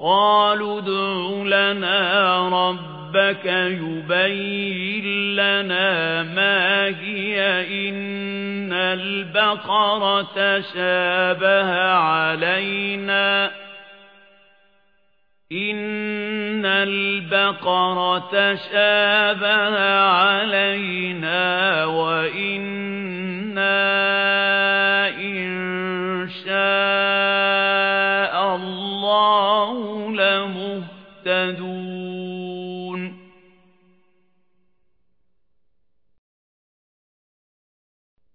قالوا ادع لنا ربك يبين لنا ما هي إن البقرة شابه علينا. إن البقرة شابه علينا وإنا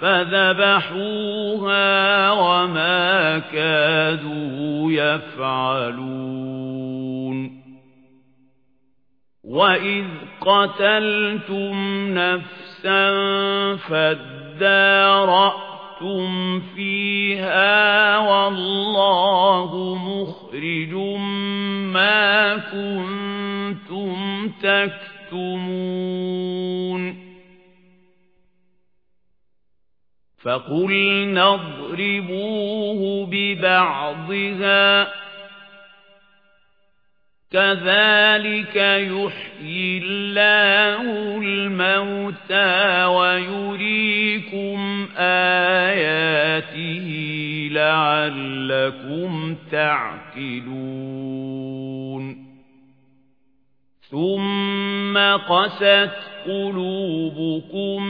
فذبحوها وما كادوا يفعلون. وإذ قتلتم نفسا فادارأتم فيها والله مخرج ما كنتم تكتمون. فقلنا اضربوه ببعضها كذلك يحيي الله الموتى ويريكم آياته لعلكم تعقلون ثم قست قلوبكم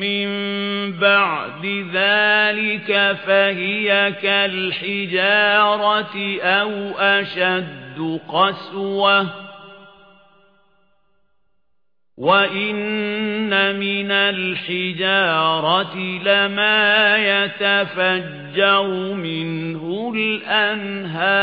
من بعد ذلك فهي كالحجارة أو أشد قسوة. وإن من الحجارة لما يتفجر منه الأنهار.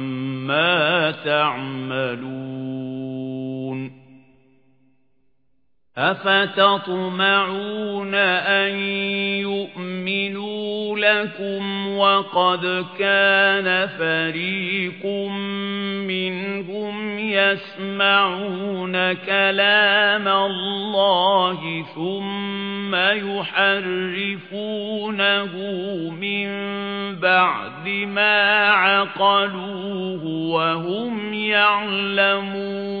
تَعْمَلُونَ أَفَتَطْمَعُونَ أَن يُؤْمِنُوا لَكُمْ وَقَدْ كَانَ فَرِيقٌ مِنْهُمْ يَسْمَعُونَ كَلَامَ اللَّهِ ثُمَّ يُحَرِّفُونَهُ مِنْ بَعْدِ مَا عَقَلُوهُ وَهُمْ يَعْلَمُونَ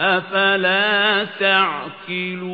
أَفَلَا تَعْقِلُونَ